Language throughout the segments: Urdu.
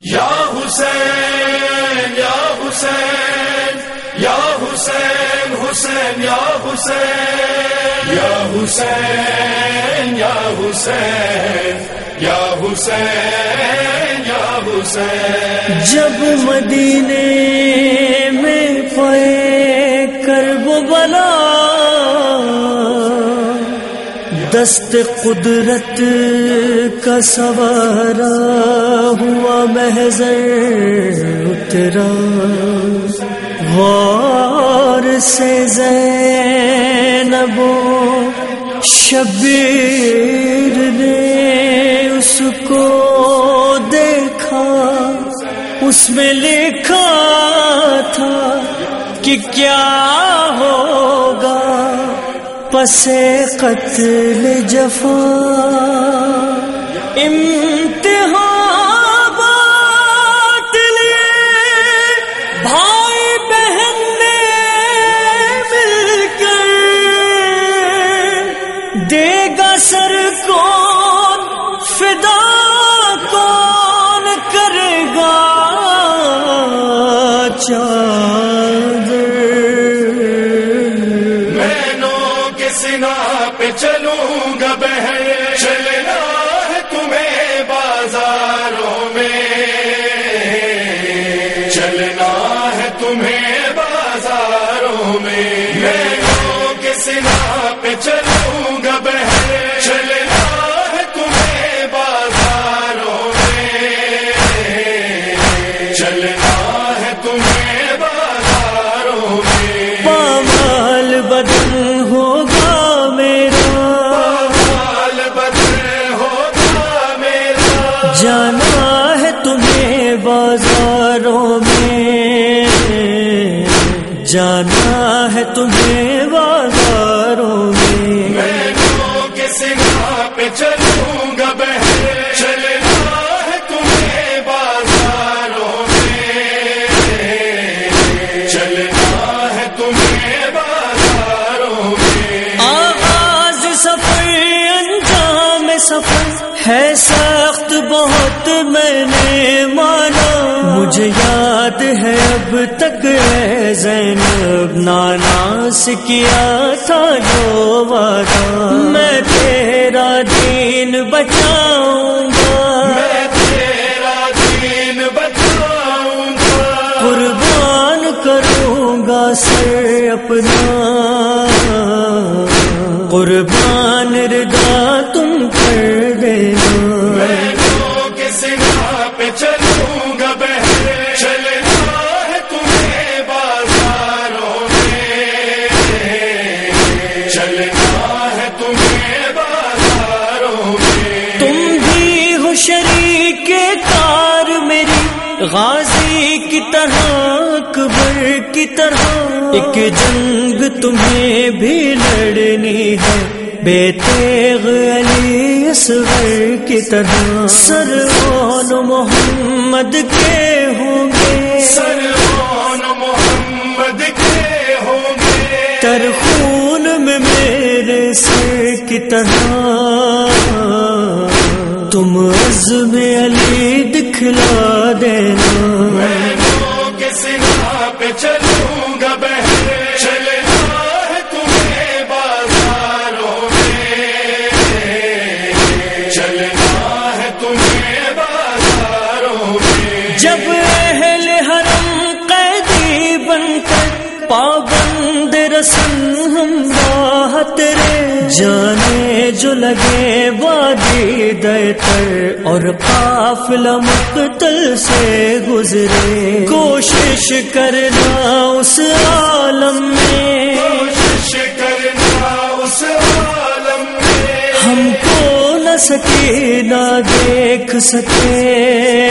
یا حسین یا حسین یا حسین حسین، یا حسین یا حسین یا حسین یا حسین یا حسین۔ جب مدینے میں پائے کرب بلا دست قدرت کا سوارا ہوا محضر اترا غور سے زینب و شبیر نے اس کو دیکھا۔ اس میں لکھا تھا کہ کیا ہوگا۔ پس قتل جفا چلوں جانا ہے تمہیں بازاروں میں۔ بہنوں کے سنا پہ چلوں گا بہن چلنا ہے تمہیں بازاروں میں چلنا ہے تمہیں بازاروں میں آغاز سفر انجام سفر ہے سخت بہت میں نے مانا مجھے یاد ہے اب تک ہے زینب نانا سے کیا تھا جو وعدہ؟ میں تیرا دین بچاؤں گا۔ میں تیرا دین بچاؤں گا۔ قربان کروں گا سر اپنا۔ قربان ردا تم کر دینا۔ سنا پہ چلوں غازی کی طرح اکبر کی طرح۔ ایک جنگ تمہیں بھی لڑنی ہے بے تیغ علی اصغر کی طرح۔ سرون محمد کے ہوں گے۔ سرون محمد کے ہوں گے۔ تر خون میں میرے سر کی طرح۔ تم عزم علی دکھلا دینا بہنوں کے سنا پہ چلوں گا بہن چلنا ہے تمہیں بازاروں میں۔ چلنا ہے تمہیں بازاروں میں۔ جب اہل حرم قیدی بن کر پابند رسم ہم راہ تیرے جانے جو لگے وادی دیتر اور قافلہ مقتل سے گزرے۔ کوشش کرنا اس عالم میں۔ کوشش کرنا اس عالم میں۔ ہم کو نہ سکے نہ دیکھ سکے۔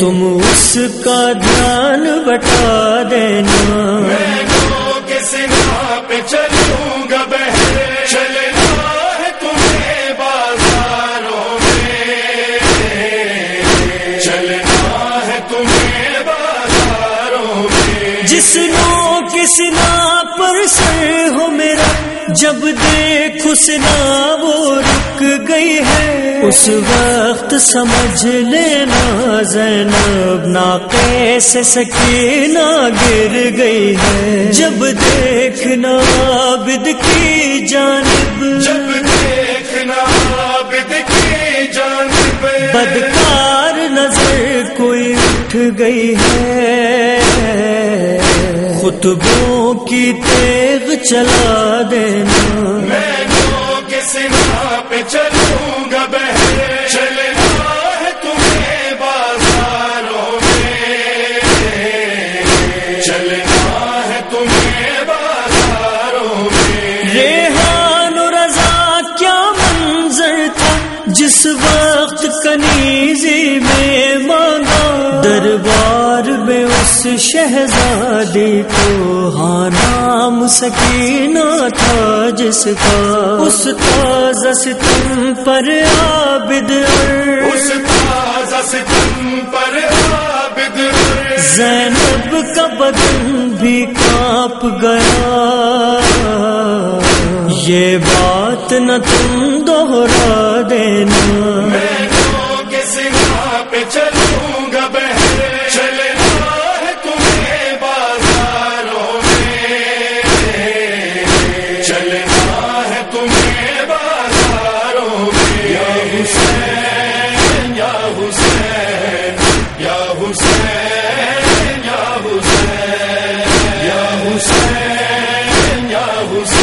تم اس کا دھیان بتا دینا۔ بہنوں کے سنا تمہیں تمہیں جس نو کس جب دیکھ سنا وہ رک گئی ہے اس وقت سمجھ لینا زینب نا کیسے سکینہ گر گئی ہے۔ جب دیکھنا عابد کی جانب جب دیکھنا عابد کی جانب۔ بدکار نظر کوئی اٹھ گئی ہے۔ خطبوں کی تیغ چلا دینا۔ شہزادی کو ہاں نام سکینہ تھا جس کا۔ اس تازہ ستم پر عابد اس تازہ ستم پر عابد زینب کا بدن بھی کانپ گیا۔ یہ بات نہ تم دوہرا دینا۔